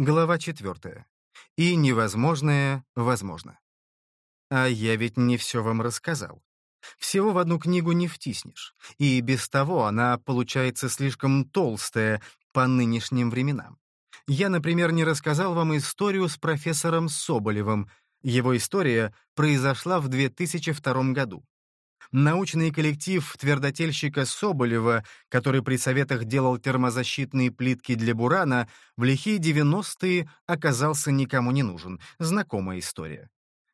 Глава четвертая. И невозможное возможно. А я ведь не все вам рассказал. Всего в одну книгу не втиснешь, и без того она получается слишком толстая по нынешним временам. Я, например, не рассказал вам историю с профессором Соболевым. Его история произошла в 2002 году. Научный коллектив твердотельщика Соболева, который при советах делал термозащитные плитки для бурана, в лихие 90-е оказался никому не нужен. Знакомая история.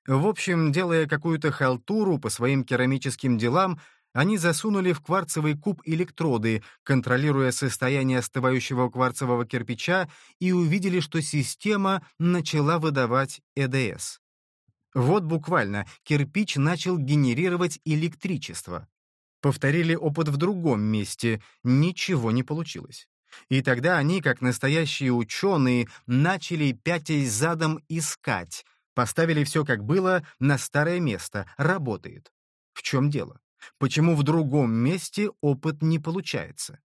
В общем, делая какую-то халтуру по своим керамическим делам, они засунули в кварцевый куб электроды, контролируя состояние остывающего кварцевого кирпича, и увидели, что система начала выдавать ЭДС. Вот буквально, кирпич начал генерировать электричество. Повторили опыт в другом месте, ничего не получилось. И тогда они, как настоящие ученые, начали пятясь задом искать. Поставили все как было на старое место, работает. В чем дело? Почему в другом месте опыт не получается?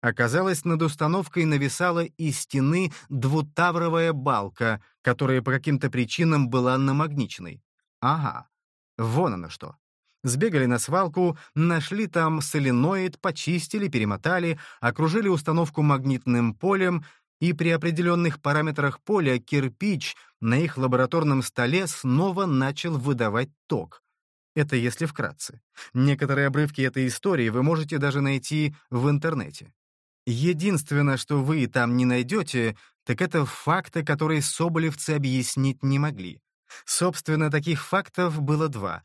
Оказалось, над установкой нависала из стены двутавровая балка, которая по каким-то причинам была намагниченной. Ага, вон оно что. Сбегали на свалку, нашли там соленоид, почистили, перемотали, окружили установку магнитным полем, и при определенных параметрах поля кирпич на их лабораторном столе снова начал выдавать ток. Это если вкратце. Некоторые обрывки этой истории вы можете даже найти в интернете. Единственное, что вы там не найдете, так это факты, которые соболевцы объяснить не могли. Собственно, таких фактов было два.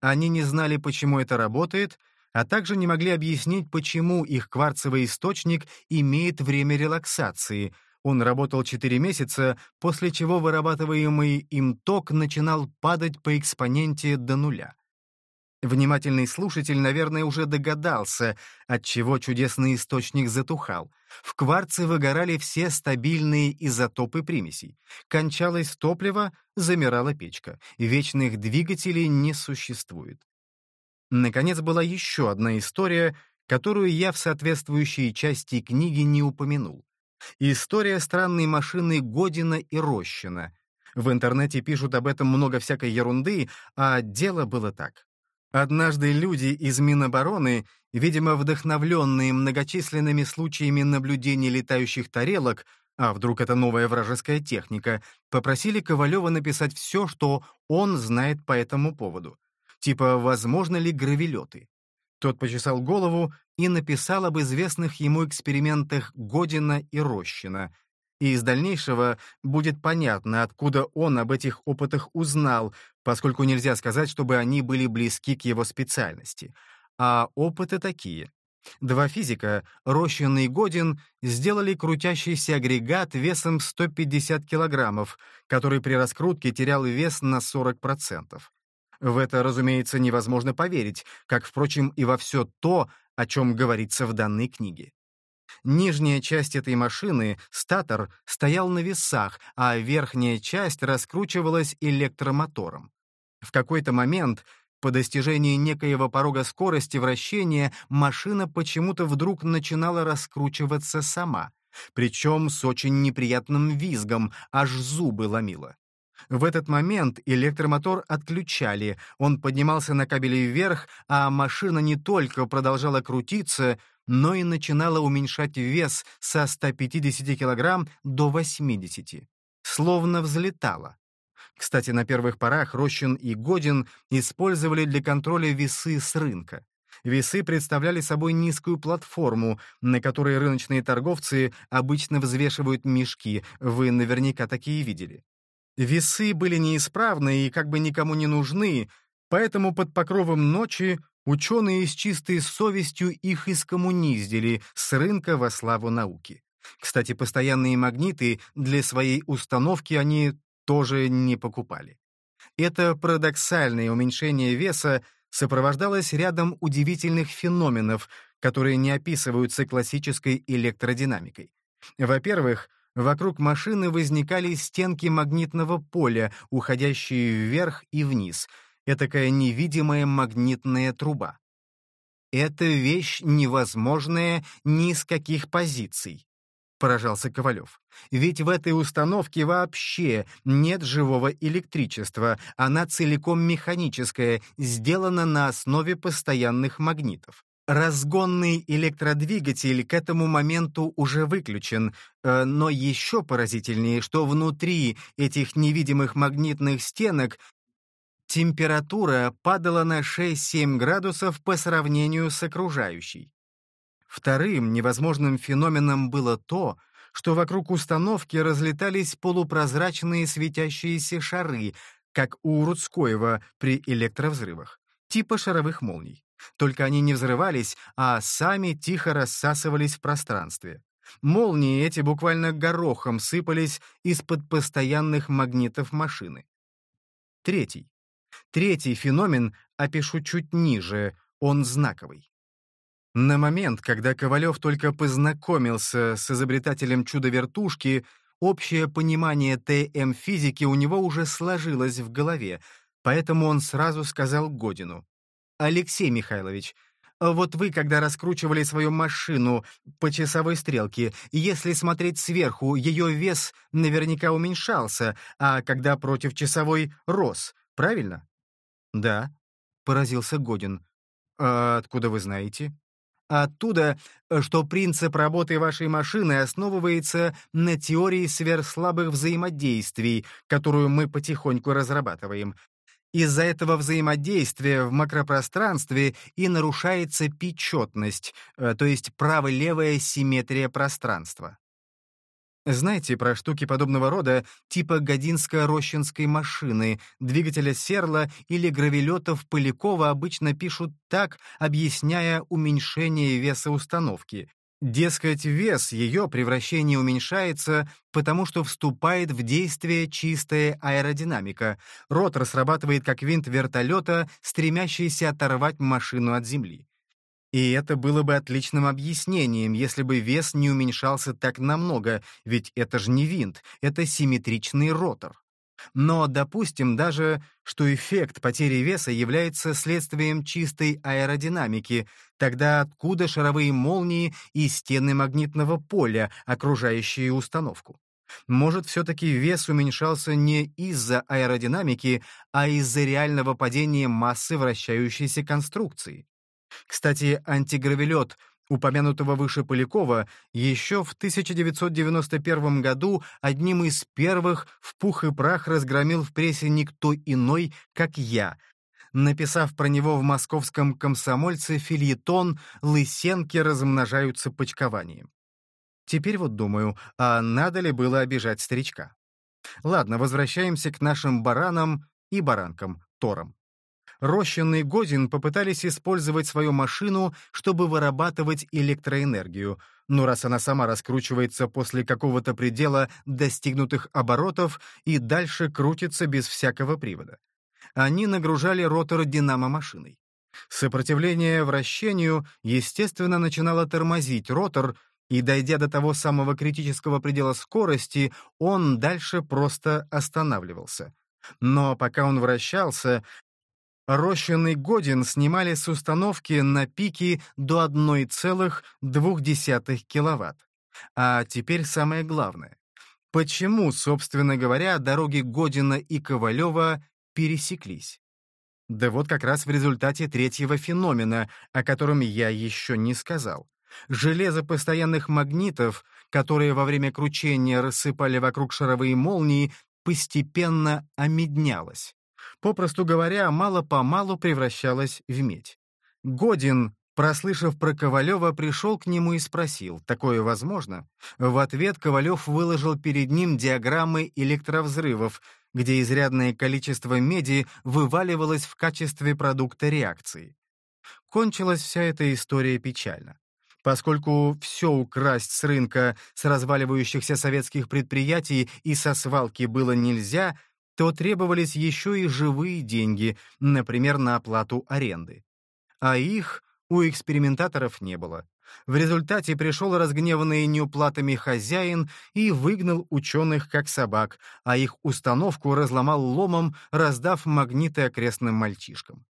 Они не знали, почему это работает, а также не могли объяснить, почему их кварцевый источник имеет время релаксации. Он работал 4 месяца, после чего вырабатываемый им ток начинал падать по экспоненте до нуля. Внимательный слушатель, наверное, уже догадался, от чего чудесный источник затухал. В кварце выгорали все стабильные изотопы примесей. Кончалось топливо, замирала печка. Вечных двигателей не существует. Наконец, была еще одна история, которую я в соответствующей части книги не упомянул. История странной машины Година и Рощина. В интернете пишут об этом много всякой ерунды, а дело было так. Однажды люди из Минобороны, видимо, вдохновленные многочисленными случаями наблюдения летающих тарелок, а вдруг это новая вражеская техника, попросили Ковалева написать все, что он знает по этому поводу. Типа, возможно ли гравелеты? Тот почесал голову и написал об известных ему экспериментах Година и Рощина, и из дальнейшего будет понятно, откуда он об этих опытах узнал, поскольку нельзя сказать, чтобы они были близки к его специальности. А опыты такие. Два физика, Рощин и Годин, сделали крутящийся агрегат весом 150 килограммов, который при раскрутке терял вес на 40%. В это, разумеется, невозможно поверить, как, впрочем, и во все то, о чем говорится в данной книге. Нижняя часть этой машины, статор, стоял на весах, а верхняя часть раскручивалась электромотором. В какой-то момент, по достижении некоего порога скорости вращения, машина почему-то вдруг начинала раскручиваться сама, причем с очень неприятным визгом, аж зубы ломило. В этот момент электромотор отключали, он поднимался на кабеле вверх, а машина не только продолжала крутиться, но и начинала уменьшать вес со 150 кг до 80, словно взлетала. Кстати, на первых порах Рощин и Годин использовали для контроля весы с рынка. Весы представляли собой низкую платформу, на которой рыночные торговцы обычно взвешивают мешки, вы наверняка такие видели. Весы были неисправны и как бы никому не нужны, поэтому под покровом ночи ученые с чистой совестью их искоммуниздили с рынка во славу науки. Кстати, постоянные магниты для своей установки они тоже не покупали. Это парадоксальное уменьшение веса сопровождалось рядом удивительных феноменов, которые не описываются классической электродинамикой. Во-первых, Вокруг машины возникали стенки магнитного поля, уходящие вверх и вниз. Этакая невидимая магнитная труба. Это вещь невозможная ни с каких позиций. поражался Ковалев. «Ведь в этой установке вообще нет живого электричества, она целиком механическая, сделана на основе постоянных магнитов. Разгонный электродвигатель к этому моменту уже выключен, э, но еще поразительнее, что внутри этих невидимых магнитных стенок температура падала на 6-7 градусов по сравнению с окружающей. Вторым невозможным феноменом было то, что вокруг установки разлетались полупрозрачные светящиеся шары, как у Рудскоева при электровзрывах, типа шаровых молний. Только они не взрывались, а сами тихо рассасывались в пространстве. Молнии эти буквально горохом сыпались из-под постоянных магнитов машины. Третий. Третий феномен опишу чуть ниже, он знаковый. На момент, когда Ковалев только познакомился с изобретателем чудо-вертушки, общее понимание ТМ-физики у него уже сложилось в голове, поэтому он сразу сказал Годину. «Алексей Михайлович, вот вы, когда раскручивали свою машину по часовой стрелке, если смотреть сверху, ее вес наверняка уменьшался, а когда против часовой — рос, правильно?» «Да», — поразился Годин. «А откуда вы знаете?» Оттуда, что принцип работы вашей машины основывается на теории сверхслабых взаимодействий, которую мы потихоньку разрабатываем. Из-за этого взаимодействия в макропространстве и нарушается печетность, э, то есть право-левая симметрия пространства. Знаете про штуки подобного рода, типа Годинско-Рощинской машины, двигателя Серла или гравелетов Полякова обычно пишут так, объясняя уменьшение веса установки. Дескать, вес ее превращения уменьшается, потому что вступает в действие чистая аэродинамика. Ротор срабатывает как винт вертолета, стремящийся оторвать машину от земли. И это было бы отличным объяснением, если бы вес не уменьшался так намного, ведь это же не винт, это симметричный ротор. Но допустим даже, что эффект потери веса является следствием чистой аэродинамики, тогда откуда шаровые молнии и стены магнитного поля, окружающие установку? Может, все-таки вес уменьшался не из-за аэродинамики, а из-за реального падения массы вращающейся конструкции? Кстати, антигравелет упомянутого выше Полякова еще в 1991 году одним из первых в пух и прах разгромил в прессе никто иной, как я, написав про него в московском комсомольце фильетон «Лысенки размножаются почкованием». Теперь вот думаю, а надо ли было обижать старичка? Ладно, возвращаемся к нашим баранам и баранкам, торам. Рощин и Годин попытались использовать свою машину, чтобы вырабатывать электроэнергию, но раз она сама раскручивается после какого-то предела достигнутых оборотов и дальше крутится без всякого привода. Они нагружали ротор динамо-машиной. Сопротивление вращению, естественно, начинало тормозить ротор, и, дойдя до того самого критического предела скорости, он дальше просто останавливался. Но пока он вращался, Рощин Годин снимали с установки на пике до 1,2 киловатт. А теперь самое главное. Почему, собственно говоря, дороги Година и Ковалева пересеклись? Да вот как раз в результате третьего феномена, о котором я еще не сказал. Железо постоянных магнитов, которые во время кручения рассыпали вокруг шаровые молнии, постепенно омеднялось попросту говоря, мало-помалу превращалась в медь. Годин, прослышав про Ковалева, пришел к нему и спросил, такое возможно? В ответ Ковалев выложил перед ним диаграммы электровзрывов, где изрядное количество меди вываливалось в качестве продукта реакции. Кончилась вся эта история печально. Поскольку все украсть с рынка, с разваливающихся советских предприятий и со свалки было нельзя — то требовались еще и живые деньги, например, на оплату аренды. А их у экспериментаторов не было. В результате пришел разгневанный неуплатами хозяин и выгнал ученых как собак, а их установку разломал ломом, раздав магниты окрестным мальчишкам.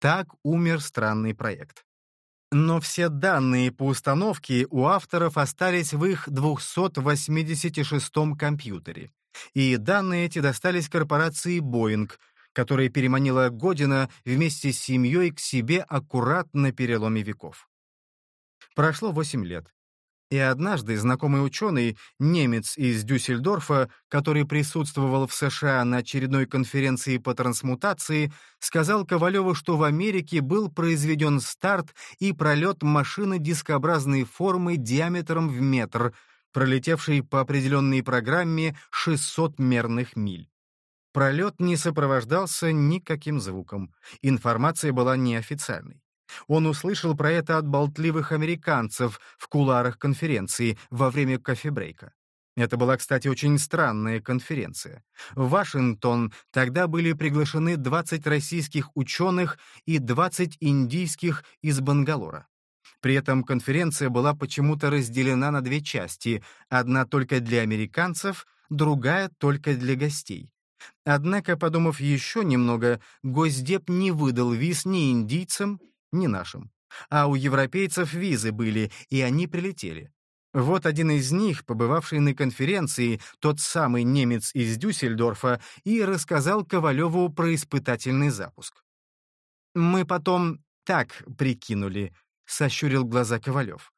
Так умер странный проект. Но все данные по установке у авторов остались в их 286-м компьютере. И данные эти достались корпорации Boeing, которая переманила Година вместе с семьей к себе аккуратно на переломе веков. Прошло 8 лет. И однажды знакомый ученый, немец из Дюссельдорфа, который присутствовал в США на очередной конференции по трансмутации, сказал Ковалеву, что в Америке был произведен старт и пролет машины дискообразной формы диаметром в метр, пролетевшей по определенной программе 600 мерных миль. Пролет не сопровождался никаким звуком. Информация была неофициальной. Он услышал про это от болтливых американцев в куларах конференции во время кофебрейка. Это была, кстати, очень странная конференция. В Вашингтон тогда были приглашены 20 российских ученых и 20 индийских из Бангалора. При этом конференция была почему-то разделена на две части, одна только для американцев, другая только для гостей. Однако, подумав еще немного, Госдеп не выдал виз ни индийцам, ни нашим. А у европейцев визы были, и они прилетели. Вот один из них, побывавший на конференции, тот самый немец из Дюссельдорфа, и рассказал Ковалеву про испытательный запуск. «Мы потом так прикинули», — сощурил глаза Ковалев,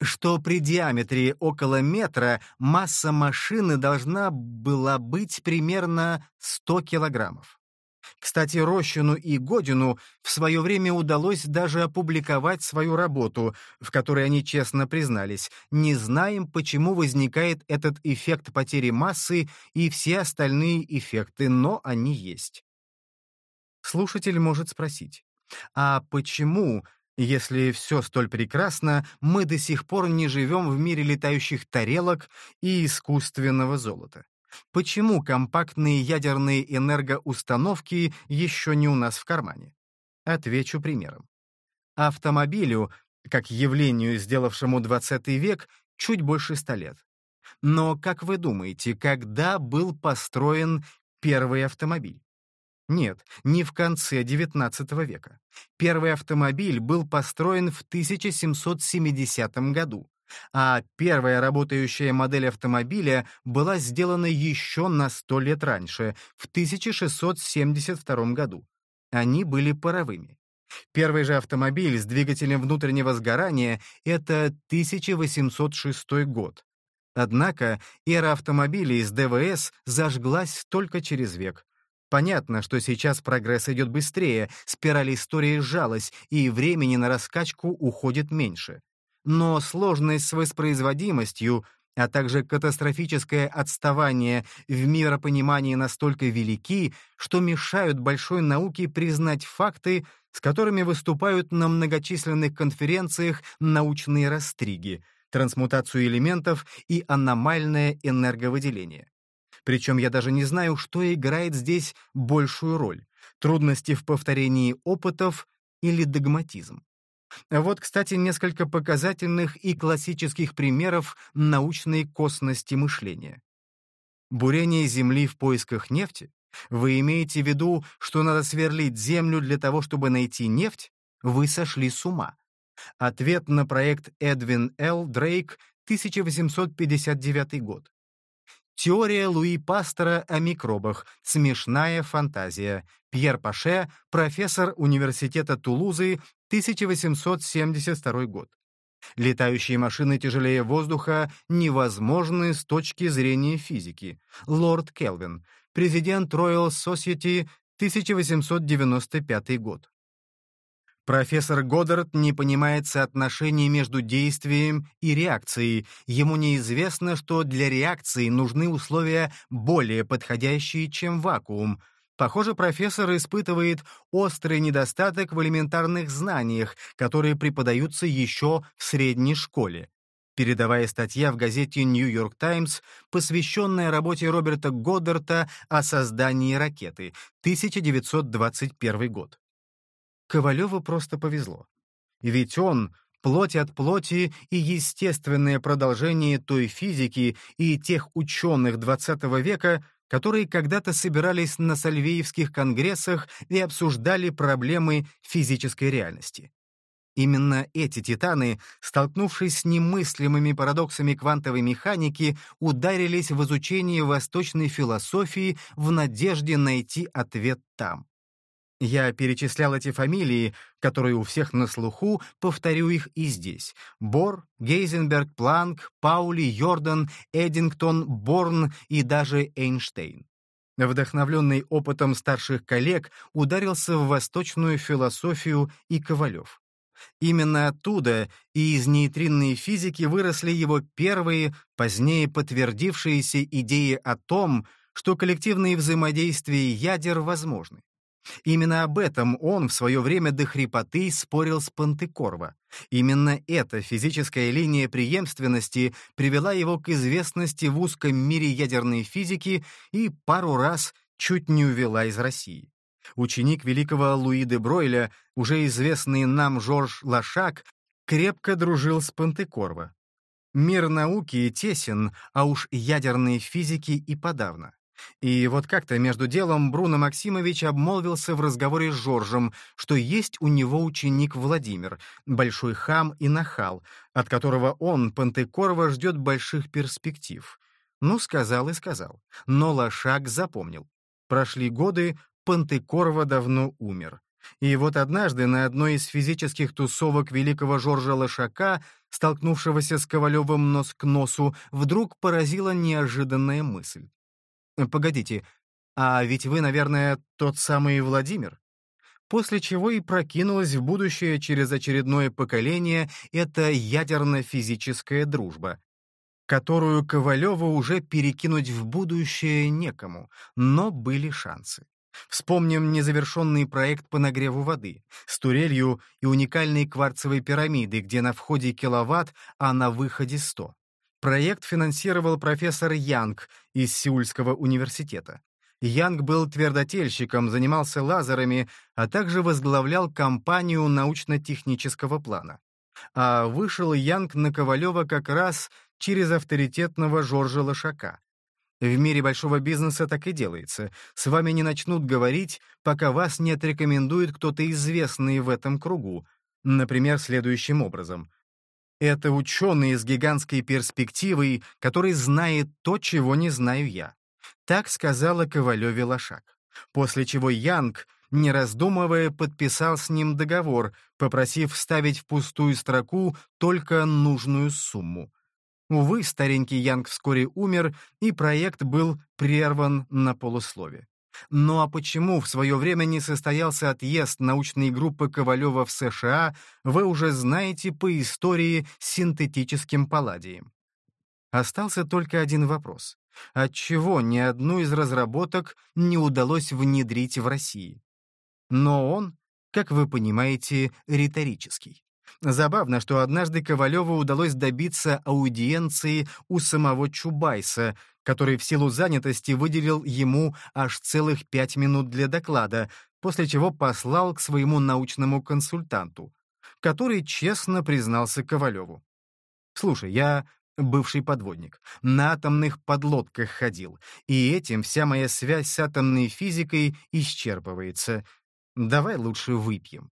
«что при диаметре около метра масса машины должна была быть примерно 100 килограммов. Кстати, Рощину и Годину в свое время удалось даже опубликовать свою работу, в которой они честно признались, не знаем, почему возникает этот эффект потери массы и все остальные эффекты, но они есть. Слушатель может спросить, а почему, если все столь прекрасно, мы до сих пор не живем в мире летающих тарелок и искусственного золота? Почему компактные ядерные энергоустановки еще не у нас в кармане? Отвечу примером. Автомобилю, как явлению, сделавшему 20 век, чуть больше ста лет. Но, как вы думаете, когда был построен первый автомобиль? Нет, не в конце XIX века. Первый автомобиль был построен в 1770 году, а первая работающая модель автомобиля была сделана еще на сто лет раньше, в 1672 году. Они были паровыми. Первый же автомобиль с двигателем внутреннего сгорания — это 1806 год. Однако эра автомобилей с ДВС зажглась только через век. Понятно, что сейчас прогресс идет быстрее, спираль истории сжалась, и времени на раскачку уходит меньше но сложность с воспроизводимостью, а также катастрофическое отставание в миропонимании настолько велики, что мешают большой науке признать факты, с которыми выступают на многочисленных конференциях научные растриги, трансмутацию элементов и аномальное энерговыделение. Причем я даже не знаю, что играет здесь большую роль — трудности в повторении опытов или догматизм. Вот, кстати, несколько показательных и классических примеров научной косности мышления. Бурение Земли в поисках нефти? Вы имеете в виду, что надо сверлить Землю для того, чтобы найти нефть? Вы сошли с ума. Ответ на проект Эдвин Л. Дрейк, 1859 год. Теория Луи Пастера о микробах. Смешная фантазия. Пьер Паше, профессор Университета Тулузы, 1872 год. Летающие машины тяжелее воздуха невозможны с точки зрения физики. Лорд Келвин, президент Royal Society, 1895 год. Профессор Годдард не понимает соотношения между действием и реакцией. Ему неизвестно, что для реакции нужны условия более подходящие, чем вакуум. Похоже, профессор испытывает острый недостаток в элементарных знаниях, которые преподаются еще в средней школе. Передовая статья в газете «Нью-Йорк Таймс», посвященная работе Роберта Годдарта о создании ракеты, 1921 год. Ковалеву просто повезло. Ведь он — плоть от плоти и естественное продолжение той физики и тех ученых XX века, которые когда-то собирались на сальвеевских конгрессах и обсуждали проблемы физической реальности. Именно эти титаны, столкнувшись с немыслимыми парадоксами квантовой механики, ударились в изучение восточной философии в надежде найти ответ там. Я перечислял эти фамилии, которые у всех на слуху, повторю их и здесь. Бор, Гейзенберг, Планк, Паули, Йордан, Эдингтон, Борн и даже Эйнштейн. Вдохновленный опытом старших коллег, ударился в восточную философию и Ковалев. Именно оттуда и из нейтринной физики выросли его первые, позднее подтвердившиеся идеи о том, что коллективные взаимодействия ядер возможны. Именно об этом он в свое время до хрипоты спорил с Пантекорво. Именно эта физическая линия преемственности привела его к известности в узком мире ядерной физики и пару раз чуть не увела из России. Ученик великого Луи де Бройля, уже известный нам Жорж Лашак, крепко дружил с Пантекорво. Мир науки тесен, а уж ядерной физики и подавно. И вот как-то между делом Бруно Максимович обмолвился в разговоре с Жоржем, что есть у него ученик Владимир, большой хам и нахал, от которого он, Пантекорова, ждет больших перспектив. Ну, сказал и сказал. Но Лошак запомнил. Прошли годы, Пантекорова давно умер. И вот однажды на одной из физических тусовок великого Жоржа Лошака, столкнувшегося с Ковалевым нос к носу, вдруг поразила неожиданная мысль. «Погодите, а ведь вы, наверное, тот самый Владимир?» После чего и прокинулась в будущее через очередное поколение эта ядерно-физическая дружба, которую Ковалеву уже перекинуть в будущее некому, но были шансы. Вспомним незавершенный проект по нагреву воды с турелью и уникальной кварцевой пирамидой, где на входе киловатт, а на выходе 100. Проект финансировал профессор Янг из Сеульского университета. Янг был твердотельщиком, занимался лазерами, а также возглавлял компанию научно-технического плана. А вышел Янг на Ковалева как раз через авторитетного Жоржа Лошака. В мире большого бизнеса так и делается. С вами не начнут говорить, пока вас не отрекомендует кто-то известный в этом кругу. Например, следующим образом. Это ученый с гигантской перспективой, который знает то, чего не знаю я. Так сказала Ковалеве Лошак. После чего Янг, не раздумывая, подписал с ним договор, попросив вставить в пустую строку только нужную сумму. Увы, старенький Янг вскоре умер, и проект был прерван на полуслове. Ну а почему в свое время не состоялся отъезд научной группы Ковалева в США, вы уже знаете по истории с синтетическим палладием. Остался только один вопрос. Отчего ни одну из разработок не удалось внедрить в России? Но он, как вы понимаете, риторический. Забавно, что однажды Ковалеву удалось добиться аудиенции у самого Чубайса, который в силу занятости выделил ему аж целых пять минут для доклада, после чего послал к своему научному консультанту, который честно признался Ковалеву. «Слушай, я бывший подводник, на атомных подлодках ходил, и этим вся моя связь с атомной физикой исчерпывается. Давай лучше выпьем».